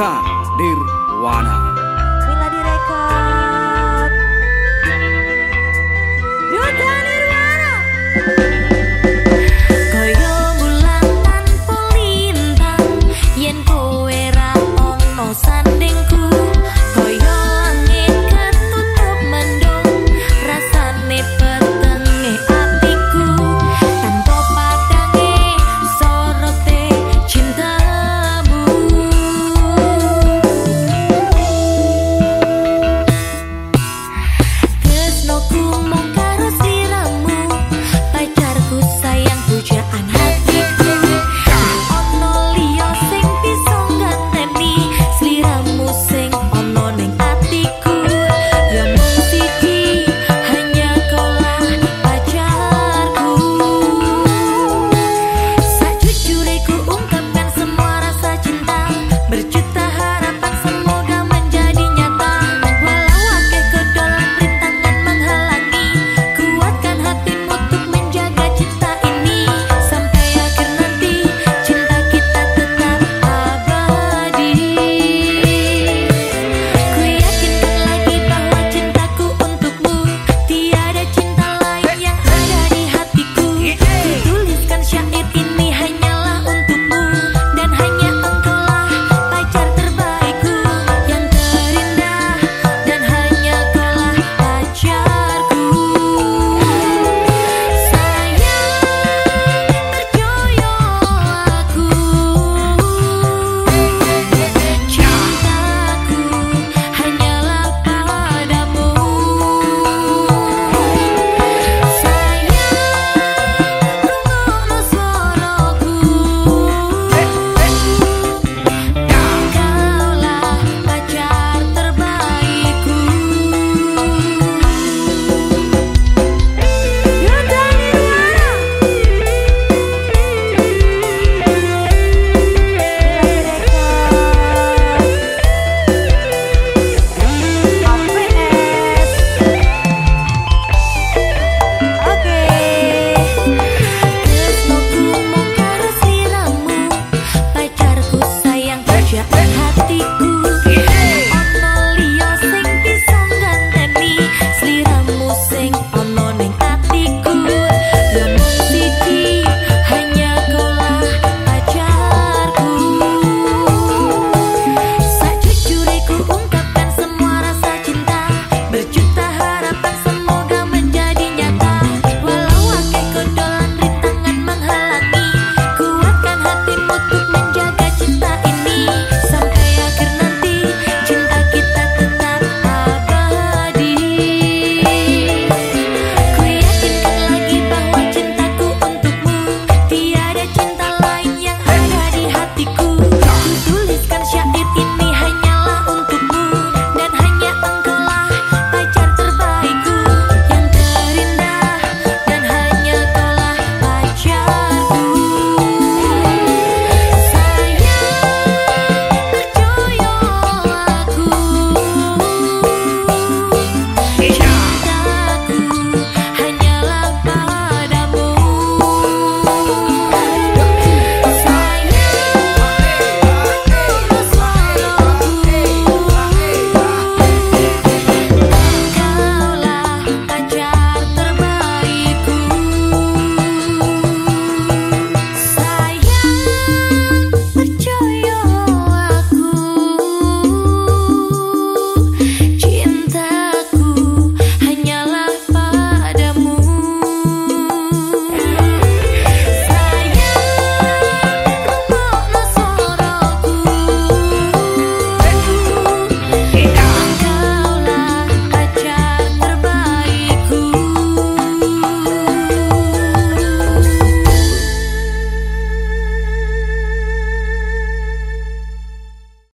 Duta Nirwana.